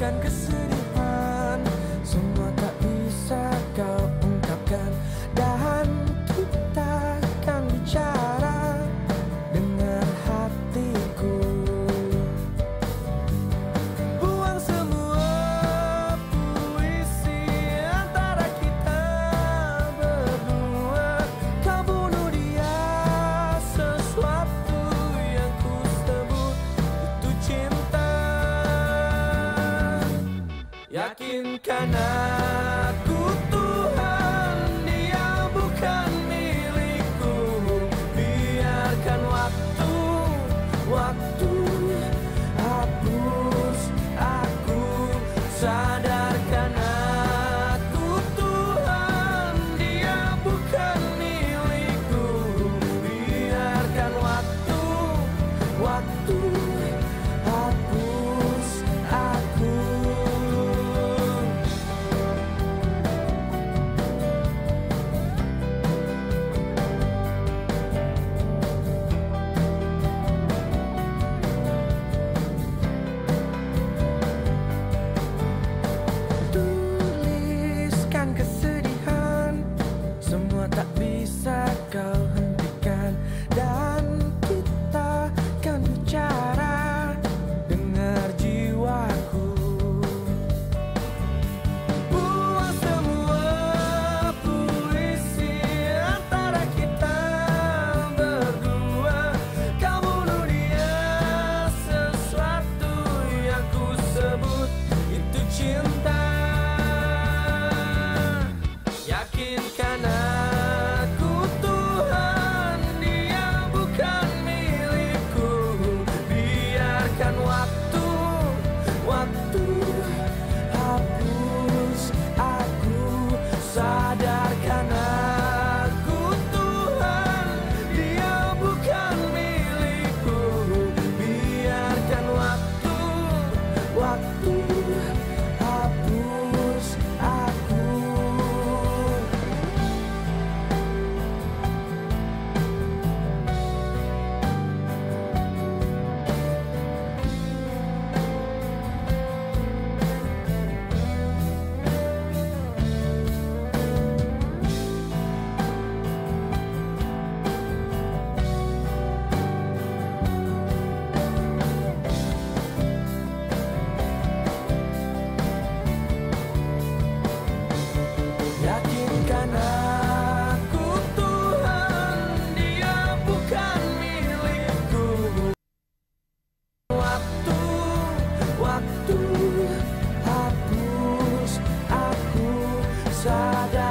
dan kesedihan Yakinkan aku Tuhan dia bukan milikku. Biarkan waktu, waktu hapus aku. Sadar Yakin Yakinkan aku Tuhan Dia bukan milikku. Biarkan waktu sada.